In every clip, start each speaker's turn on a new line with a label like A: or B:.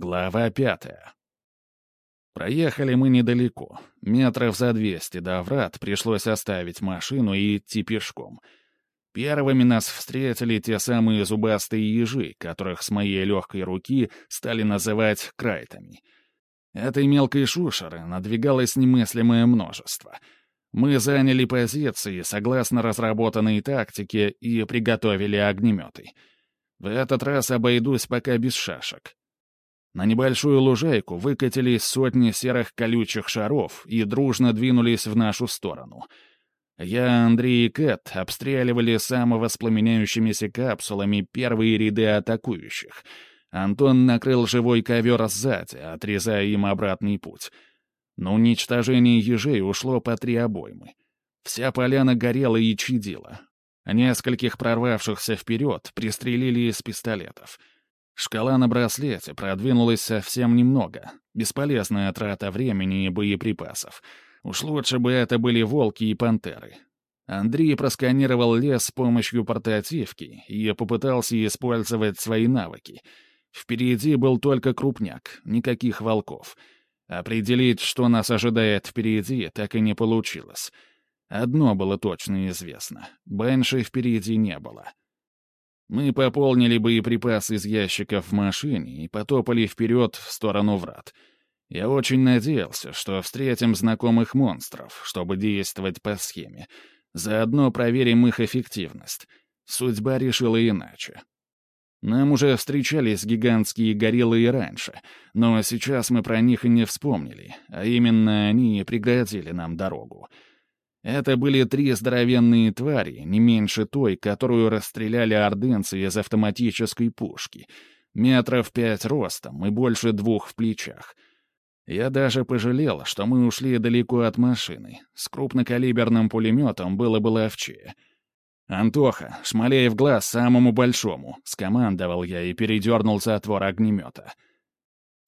A: Глава пятая. Проехали мы недалеко. Метров за двести до врат пришлось оставить машину и идти пешком. Первыми нас встретили те самые зубастые ежи, которых с моей легкой руки стали называть крайтами. Этой мелкой шушеры надвигалось немыслимое множество. Мы заняли позиции согласно разработанной тактике и приготовили огнеметы. В этот раз обойдусь пока без шашек. На небольшую лужайку выкатились сотни серых колючих шаров и дружно двинулись в нашу сторону. Я, Андрей и Кэт обстреливали самовоспламеняющимися капсулами первые ряды атакующих. Антон накрыл живой ковер сзади, отрезая им обратный путь. На уничтожение ежей ушло по три обоймы. Вся поляна горела и чадила. Нескольких прорвавшихся вперед пристрелили из пистолетов — Шкала на браслете продвинулась совсем немного. Бесполезная трата времени и боеприпасов. Уж лучше бы это были волки и пантеры. Андрей просканировал лес с помощью портативки и попытался использовать свои навыки. Впереди был только крупняк, никаких волков. Определить, что нас ожидает впереди, так и не получилось. Одно было точно известно — Бенши впереди не было. Мы пополнили боеприпасы из ящиков в машине и потопали вперед в сторону врат. Я очень надеялся, что встретим знакомых монстров, чтобы действовать по схеме. Заодно проверим их эффективность. Судьба решила иначе. Нам уже встречались гигантские гориллы и раньше, но сейчас мы про них и не вспомнили, а именно они преградили нам дорогу. Это были три здоровенные твари, не меньше той, которую расстреляли ордынцы из автоматической пушки. Метров пять ростом и больше двух в плечах. Я даже пожалел, что мы ушли далеко от машины. С крупнокалиберным пулеметом было бы ловчее. «Антоха, шмалей в глаз самому большому», — скомандовал я и передернул затвор огнемета.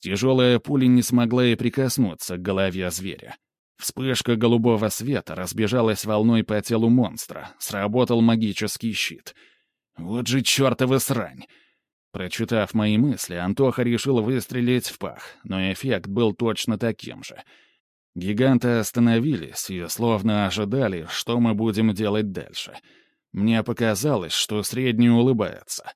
A: Тяжелая пуля не смогла и прикоснуться к голове зверя. Вспышка голубого света разбежалась волной по телу монстра. Сработал магический щит. Вот же чертова срань! Прочитав мои мысли, Антоха решил выстрелить в пах, но эффект был точно таким же. Гиганты остановились и словно ожидали, что мы будем делать дальше. Мне показалось, что средний улыбается.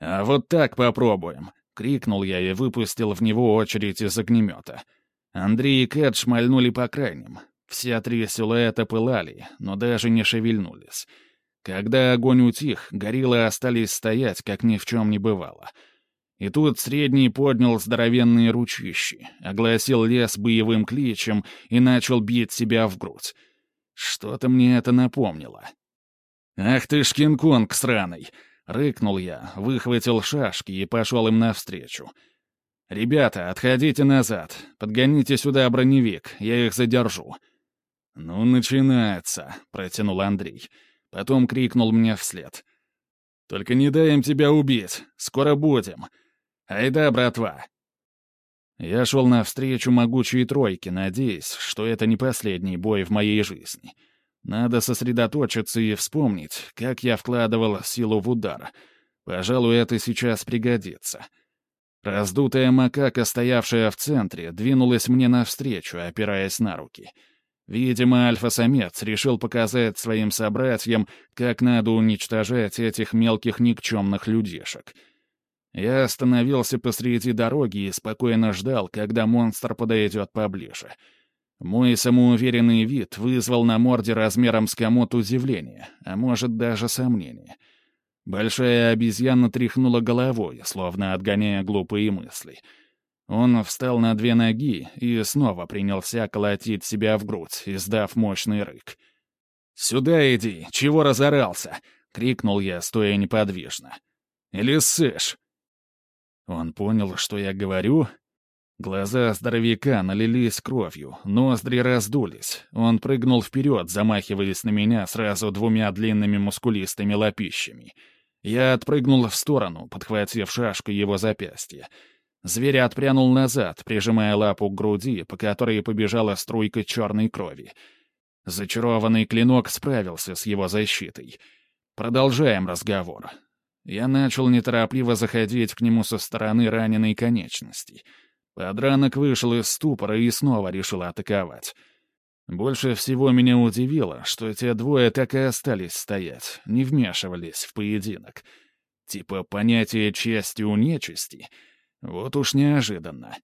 A: «А вот так попробуем!» — крикнул я и выпустил в него очередь из огнемета — Андрей и Кэт шмальнули по крайним. Все три силуэта пылали, но даже не шевельнулись. Когда огонь утих, гориллы остались стоять, как ни в чем не бывало. И тут средний поднял здоровенные ручищи, огласил лес боевым кличем и начал бить себя в грудь. Что-то мне это напомнило. «Ах ты ж Кинг-Конг сраный!» — рыкнул я, выхватил шашки и пошел им навстречу — «Ребята, отходите назад. Подгоните сюда броневик, я их задержу». «Ну, начинается», — протянул Андрей. Потом крикнул мне вслед. «Только не дай им тебя убить. Скоро будем. Айда, братва!» Я шел навстречу могучей тройке, надеясь, что это не последний бой в моей жизни. Надо сосредоточиться и вспомнить, как я вкладывал силу в удар. Пожалуй, это сейчас пригодится. Раздутая макака, стоявшая в центре, двинулась мне навстречу, опираясь на руки. Видимо, альфа-самец решил показать своим собратьям, как надо уничтожать этих мелких никчемных людишек. Я остановился посреди дороги и спокойно ждал, когда монстр подойдет поближе. Мой самоуверенный вид вызвал на морде размером с комод удивление, а может даже сомнение — Большая обезьяна тряхнула головой, словно отгоняя глупые мысли. Он встал на две ноги и снова принялся колотить себя в грудь, издав мощный рык. «Сюда иди! Чего разорался?» — крикнул я, стоя неподвижно. «Или ссышь?» Он понял, что я говорю. Глаза здоровяка налились кровью, ноздри раздулись. Он прыгнул вперед, замахиваясь на меня сразу двумя длинными мускулистыми лопищами — я отпрыгнул в сторону, подхватив шашку его запястья. Зверь отпрянул назад, прижимая лапу к груди, по которой побежала струйка черной крови. Зачарованный клинок справился с его защитой. Продолжаем разговор. Я начал неторопливо заходить к нему со стороны раненой конечности. Подранок вышел из ступора и снова решил атаковать. Больше всего меня удивило, что те двое так и остались стоять, не вмешивались в поединок. Типа понятие чести у нечисти. Вот уж неожиданно.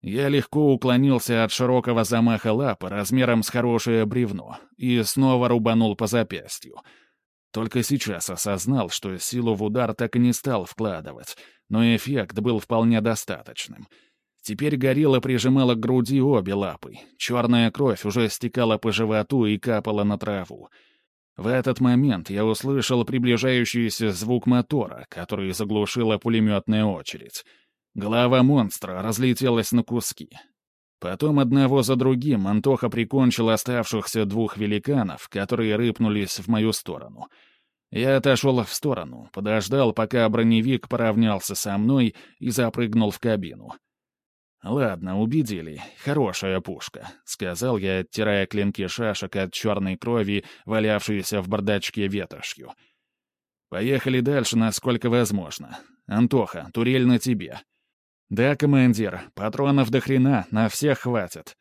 A: Я легко уклонился от широкого замаха лапы размером с хорошее бревно и снова рубанул по запястью. Только сейчас осознал, что силу в удар так и не стал вкладывать, но эффект был вполне достаточным. Теперь горилла прижимала к груди обе лапы. Черная кровь уже стекала по животу и капала на траву. В этот момент я услышал приближающийся звук мотора, который заглушила пулеметная очередь — Голова монстра разлетелась на куски. Потом одного за другим Антоха прикончил оставшихся двух великанов, которые рыпнулись в мою сторону. Я отошел в сторону, подождал, пока броневик поравнялся со мной и запрыгнул в кабину. «Ладно, убедили. Хорошая пушка», — сказал я, оттирая клинки шашек от черной крови, валявшейся в бардачке ветошью. «Поехали дальше, насколько возможно. Антоха, турель на тебе». «Да, командир, патронов до хрена, на всех хватит».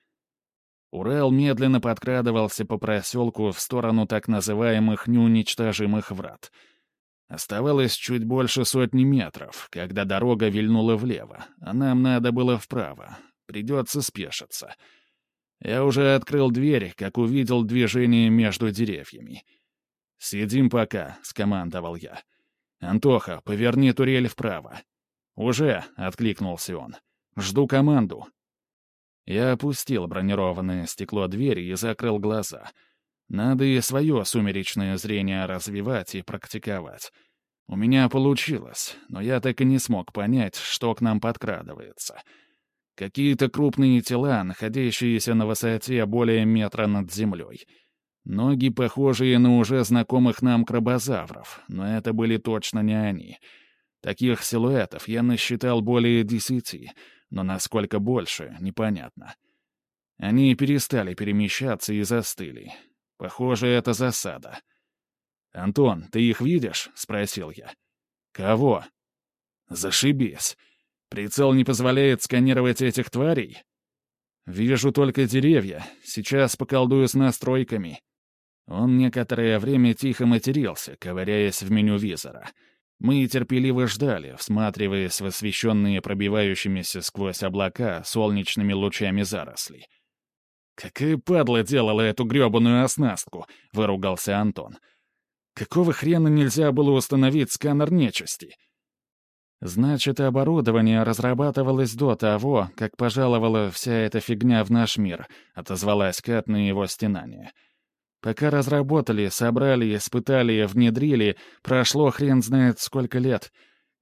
A: Урал медленно подкрадывался по проселку в сторону так называемых неуничтожимых врат. Оставалось чуть больше сотни метров, когда дорога вильнула влево, а нам надо было вправо. Придется спешиться. Я уже открыл дверь, как увидел движение между деревьями. «Сидим пока», — скомандовал я. «Антоха, поверни турель вправо». «Уже!» — откликнулся он. «Жду команду». Я опустил бронированное стекло двери и закрыл глаза. Надо и свое сумеречное зрение развивать и практиковать. У меня получилось, но я так и не смог понять, что к нам подкрадывается. Какие-то крупные тела, находящиеся на высоте более метра над землей. Ноги, похожие на уже знакомых нам крабозавров, но это были точно не они — Таких силуэтов я насчитал более десяти, но насколько больше, непонятно. Они перестали перемещаться и застыли. Похоже, это засада. «Антон, ты их видишь?» — спросил я. «Кого?» «Зашибись. Прицел не позволяет сканировать этих тварей?» «Вижу только деревья. Сейчас поколдую с настройками». Он некоторое время тихо матерился, ковыряясь в меню визора — мы терпеливо ждали, всматриваясь в освещенные пробивающимися сквозь облака солнечными лучами заросли. «Какая падла делала эту грёбаную оснастку!» — выругался Антон. «Какого хрена нельзя было установить сканер нечисти?» «Значит, оборудование разрабатывалось до того, как пожаловала вся эта фигня в наш мир», — отозвалась Кэт на его стенание. — Пока разработали, собрали, испытали, внедрили, прошло хрен знает сколько лет.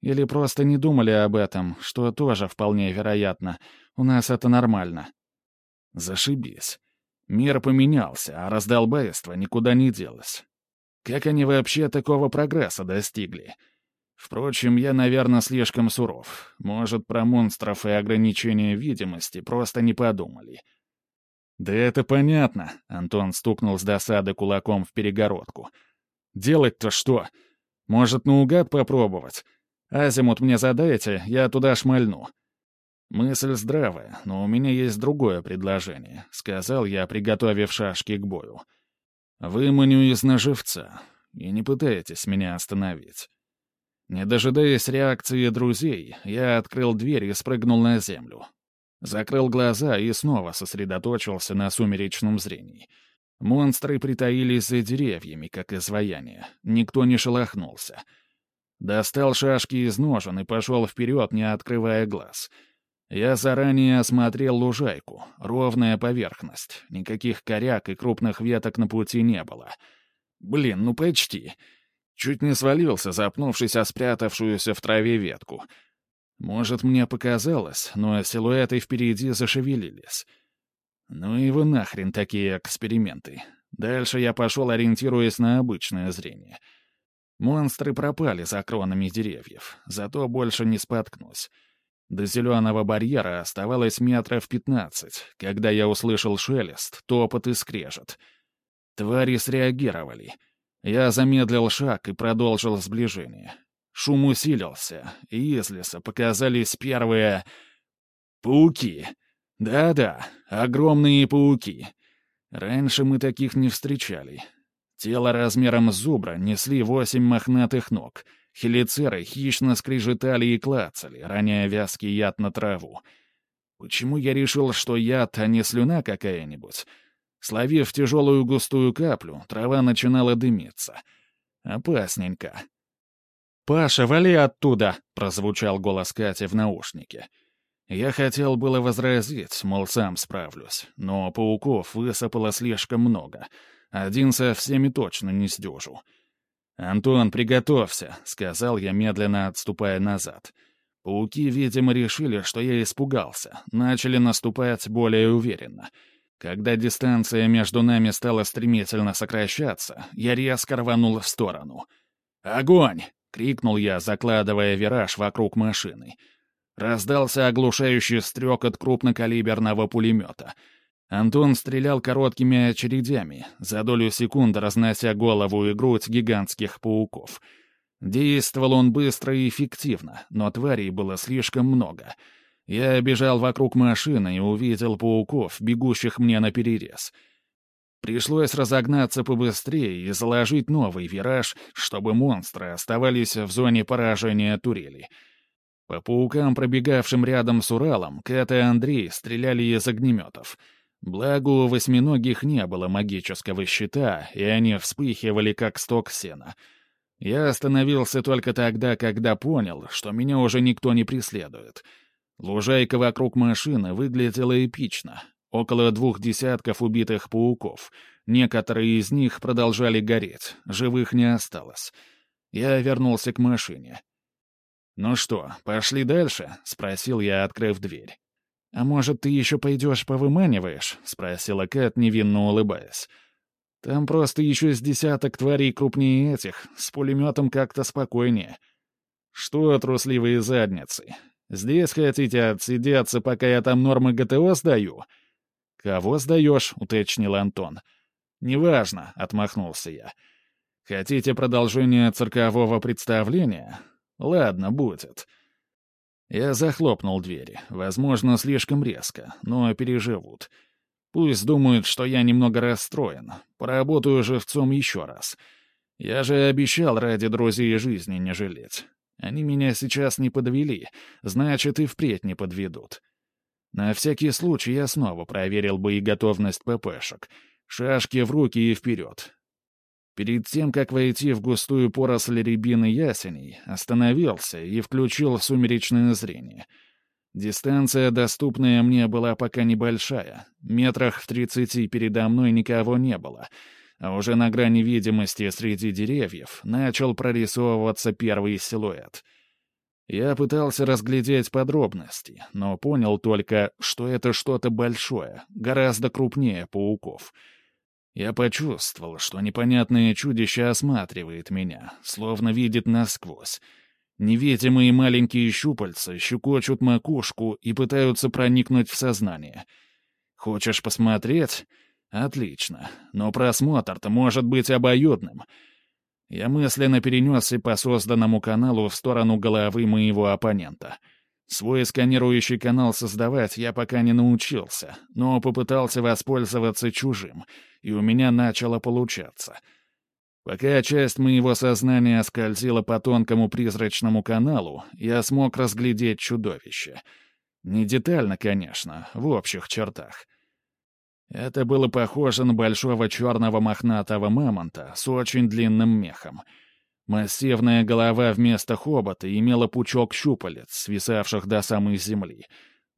A: Или просто не думали об этом, что тоже вполне вероятно. У нас это нормально. Зашибись. Мир поменялся, а раздолбайство никуда не делось. Как они вообще такого прогресса достигли? Впрочем, я, наверное, слишком суров. Может, про монстров и ограничения видимости просто не подумали. — «Да это понятно», — Антон стукнул с досады кулаком в перегородку. «Делать-то что? Может, наугад попробовать? Азимут мне задайте, я туда шмальну». «Мысль здравая, но у меня есть другое предложение», — сказал я, приготовив шашки к бою. «Выманю из наживца, и не пытайтесь меня остановить». Не дожидаясь реакции друзей, я открыл дверь и спрыгнул на землю. Закрыл глаза и снова сосредоточился на сумеречном зрении. Монстры притаились за деревьями, как изваяние. Никто не шелохнулся. Достал шашки из ножен и пошел вперед, не открывая глаз. Я заранее осмотрел лужайку. Ровная поверхность. Никаких коряк и крупных веток на пути не было. Блин, ну почти. Чуть не свалился, запнувшись о спрятавшуюся в траве ветку — может, мне показалось, но силуэты впереди зашевелились. Ну и вы нахрен такие эксперименты. Дальше я пошел, ориентируясь на обычное зрение. Монстры пропали за кронами деревьев, зато больше не споткнусь. До зеленого барьера оставалось метров пятнадцать, когда я услышал шелест, топот и скрежет. Твари среагировали. Я замедлил шаг и продолжил сближение. Шум усилился, и из леса показались первые... пауки. Да-да, огромные пауки. Раньше мы таких не встречали. Тело размером с зубра несли восемь мохнатых ног. Хелицеры хищно скрежетали и клацали, роняя вязкий яд на траву. Почему я решил, что яд, а не слюна какая-нибудь? Словив тяжелую густую каплю, трава начинала дымиться. Опасненько. «Паша, вали оттуда!» — прозвучал голос Кати в наушнике. Я хотел было возразить, мол, сам справлюсь, но пауков высыпало слишком много. Один со всеми точно не сдюжу. «Антон, приготовься», — сказал я, медленно отступая назад. Пауки, видимо, решили, что я испугался, начали наступать более уверенно. Когда дистанция между нами стала стремительно сокращаться, я резко рванул в сторону. «Огонь!» — крикнул я, закладывая вираж вокруг машины. Раздался оглушающий стрекот крупнокалиберного пулемета. Антон стрелял короткими очередями, за долю секунды разнося голову и грудь гигантских пауков — Действовал он быстро и эффективно, но тварей было слишком много. Я бежал вокруг машины и увидел пауков, бегущих мне на перерез. Пришлось разогнаться побыстрее и заложить новый вираж, чтобы монстры оставались в зоне поражения турели. По паукам, пробегавшим рядом с Уралом, Кэт и Андрей стреляли из огнеметов. Благо, у восьминогих не было магического щита, и они вспыхивали, как сток сена — я остановился только тогда, когда понял, что меня уже никто не преследует. Лужайка вокруг машины выглядела эпично. Около двух десятков убитых пауков. Некоторые из них продолжали гореть, живых не осталось. Я вернулся к машине. «Ну что, пошли дальше?» — спросил я, открыв дверь. «А может, ты еще пойдешь повыманиваешь?» — спросила Кэт, невинно улыбаясь. Там просто еще с десяток тварей крупнее этих, с пулеметом как-то спокойнее. Что, трусливые задницы? Здесь хотите отсидеться, пока я там нормы ГТО сдаю? Кого сдаешь, уточнил Антон. Неважно, отмахнулся я. Хотите продолжение циркового представления? Ладно, будет. Я захлопнул двери, возможно, слишком резко, но переживут. — Пусть думают, что я немного расстроен. Поработаю живцом еще раз. Я же обещал ради друзей жизни не жалеть. Они меня сейчас не подвели, значит, и впредь не подведут. На всякий случай я снова проверил боеготовность ППшек. Шашки в руки и вперед. Перед тем, как войти в густую поросль рябины ясеней, остановился и включил сумеречное зрение — Дистанция, доступная мне, была пока небольшая. Метрах в тридцати передо мной никого не было. А уже на грани видимости среди деревьев начал прорисовываться первый силуэт. Я пытался разглядеть подробности, но понял только, что это что-то большое, гораздо крупнее пауков. Я почувствовал, что непонятное чудище осматривает меня, словно видит насквозь. Невидимые маленькие щупальца щекочут макушку и пытаются проникнуть в сознание. Хочешь посмотреть? Отлично. Но просмотр-то может быть обоюдным. Я мысленно перенесся по созданному каналу в сторону головы моего оппонента. Свой сканирующий канал создавать я пока не научился, но попытался воспользоваться чужим, и у меня начало получаться — Пока часть моего сознания скользила по тонкому призрачному каналу, я смог разглядеть чудовище. Не детально, конечно, в общих чертах. Это было похоже на большого черного мохнатого мамонта с очень длинным мехом. Массивная голова вместо хобота имела пучок щупалец, свисавших до самой земли.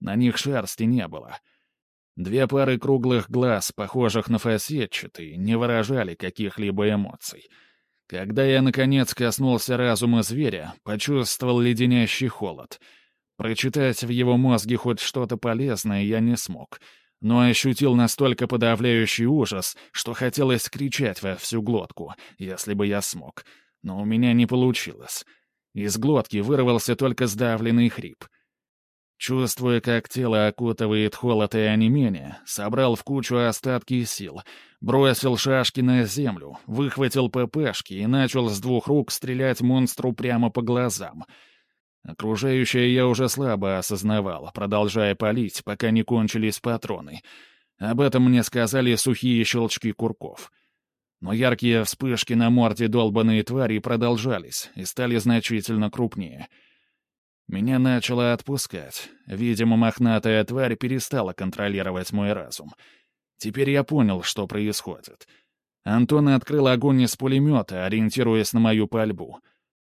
A: На них шерсти не было — Две пары круглых глаз, похожих на фасетчатые, не выражали каких-либо эмоций. Когда я, наконец, коснулся разума зверя, почувствовал леденящий холод. Прочитать в его мозге хоть что-то полезное я не смог, но ощутил настолько подавляющий ужас, что хотелось кричать во всю глотку, если бы я смог. Но у меня не получилось. Из глотки вырвался только сдавленный хрип — Чувствуя, как тело окутывает холод и онемение, собрал в кучу остатки сил, бросил шашки на землю, выхватил ППшки и начал с двух рук стрелять монстру прямо по глазам. Окружающее я уже слабо осознавал, продолжая палить, пока не кончились патроны. Об этом мне сказали сухие щелчки курков. Но яркие вспышки на морде долбанной твари продолжались и стали значительно крупнее — меня начало отпускать. Видимо, мохнатая тварь перестала контролировать мой разум. Теперь я понял, что происходит. Антон открыл огонь из пулемета, ориентируясь на мою пальбу.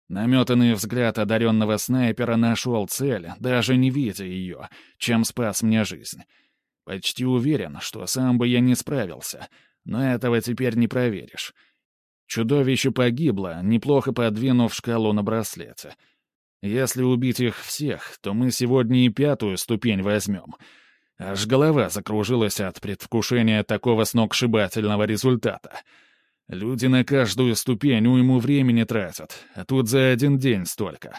A: Наметанный взгляд одаренного снайпера нашел цель, даже не видя ее, чем спас мне жизнь. Почти уверен, что сам бы я не справился, но этого теперь не проверишь. Чудовище погибло, неплохо подвинув шкалу на браслете — если убить их всех, то мы сегодня и пятую ступень возьмем. Аж голова закружилась от предвкушения такого сногсшибательного результата. Люди на каждую ступень уйму времени тратят, а тут за один день столько.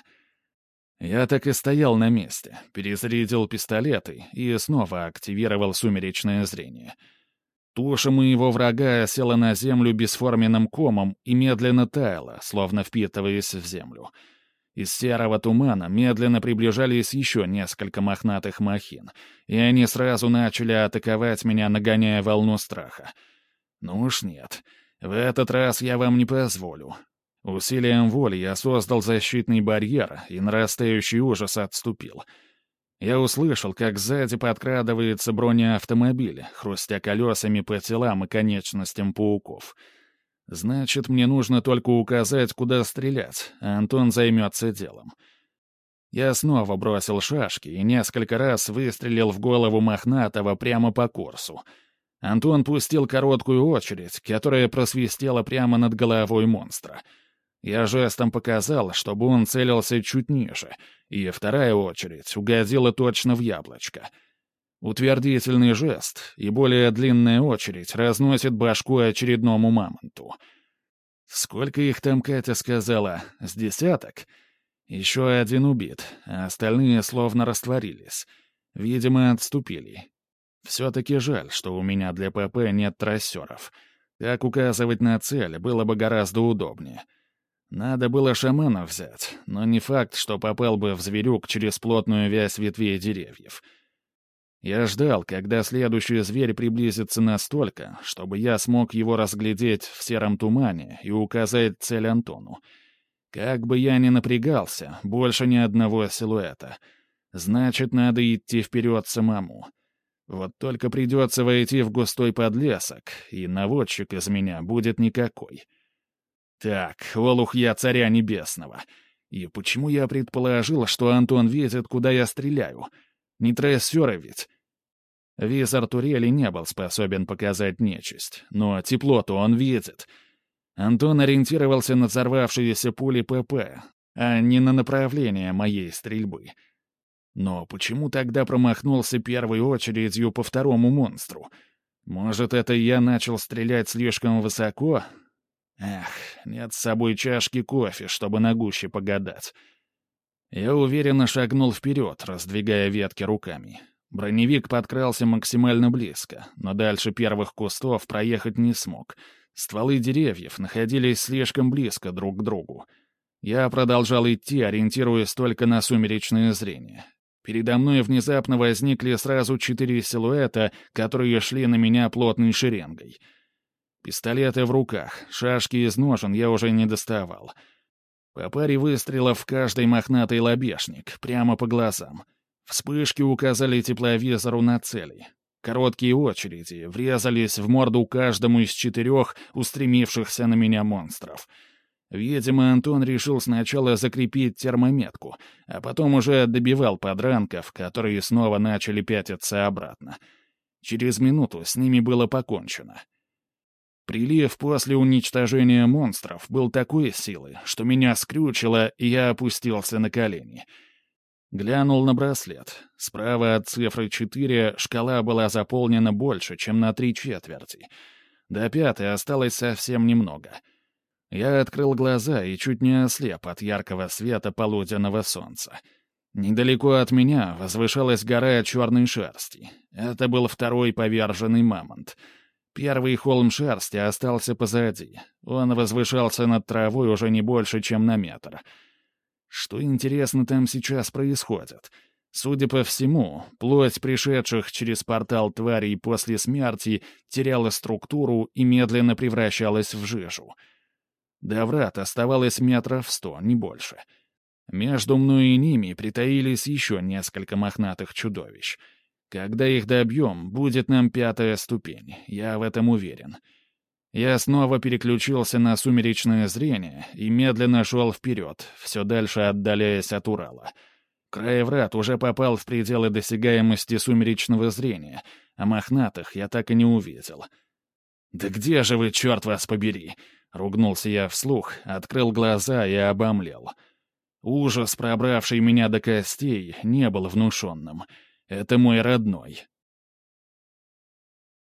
A: Я так и стоял на месте, перезарядил пистолеты и снова активировал сумеречное зрение. Туша моего врага села на землю бесформенным комом и медленно таяла, словно впитываясь в землю — из серого тумана медленно приближались еще несколько мохнатых махин, и они сразу начали атаковать меня, нагоняя волну страха. Ну уж нет, в этот раз я вам не позволю. Усилием воли я создал защитный барьер, и нарастающий ужас отступил. Я услышал, как сзади подкрадывается бронеавтомобиль, хрустя колесами по телам и конечностям пауков — Значит, мне нужно только указать, куда стрелять, а Антон займется делом. Я снова бросил шашки и несколько раз выстрелил в голову Мохнатого прямо по курсу. Антон пустил короткую очередь, которая просвистела прямо над головой монстра. Я жестом показал, чтобы он целился чуть ниже, и вторая очередь угодила точно в яблочко — Утвердительный жест и более длинная очередь разносит башку очередному мамонту. Сколько их там Катя сказала? С десяток? Еще один убит, а остальные словно растворились. Видимо, отступили. Все-таки жаль, что у меня для ПП нет трассеров. Так указывать на цель было бы гораздо удобнее. Надо было шамана взять, но не факт, что попал бы в зверюк через плотную вязь ветвей деревьев — я ждал, когда следующий зверь приблизится настолько, чтобы я смог его разглядеть в сером тумане и указать цель Антону. Как бы я ни напрягался, больше ни одного силуэта. Значит, надо идти вперед самому. Вот только придется войти в густой подлесок, и наводчик из меня будет никакой. Так, олух я царя небесного. И почему я предположил, что Антон видит, куда я стреляю — не трассеры ведь. Визор турели не был способен показать нечисть, но теплоту он видит. Антон ориентировался на взорвавшиеся пули ПП, а не на направление моей стрельбы. Но почему тогда промахнулся первой очередью по второму монстру? Может, это я начал стрелять слишком высоко? Эх, нет с собой чашки кофе, чтобы на гуще погадать. Я уверенно шагнул вперед, раздвигая ветки руками. Броневик подкрался максимально близко, но дальше первых кустов проехать не смог. Стволы деревьев находились слишком близко друг к другу. Я продолжал идти, ориентируясь только на сумеречное зрение. Передо мной внезапно возникли сразу четыре силуэта, которые шли на меня плотной шеренгой. Пистолеты в руках, шашки из ножен я уже не доставал — по паре выстрелов в каждый мохнатый лобешник, прямо по глазам. Вспышки указали тепловизору на цели. Короткие очереди врезались в морду каждому из четырех устремившихся на меня монстров. Видимо, Антон решил сначала закрепить термометку, а потом уже добивал подранков, которые снова начали пятиться обратно. Через минуту с ними было покончено — Прилив после уничтожения монстров был такой силы, что меня скрючило, и я опустился на колени. Глянул на браслет. Справа от цифры 4 шкала была заполнена больше, чем на три четверти. До пятой осталось совсем немного. Я открыл глаза и чуть не ослеп от яркого света полуденного солнца. Недалеко от меня возвышалась гора черной шерсти. Это был второй поверженный мамонт. Первый холм шерсти остался позади. Он возвышался над травой уже не больше, чем на метр. Что, интересно, там сейчас происходит? Судя по всему, плоть пришедших через портал тварей после смерти теряла структуру и медленно превращалась в жижу. До врат оставалось метров сто, не больше. Между мной и ними притаились еще несколько мохнатых чудовищ. Когда их добьем, будет нам пятая ступень, я в этом уверен. Я снова переключился на сумеречное зрение и медленно шел вперед, все дальше отдаляясь от Урала. Краеврат уже попал в пределы досягаемости сумеречного зрения, а мохнатых я так и не увидел. «Да где же вы, черт вас побери!» — ругнулся я вслух, открыл глаза и обомлел. Ужас, пробравший меня до костей, не был внушенным. Это мой родной,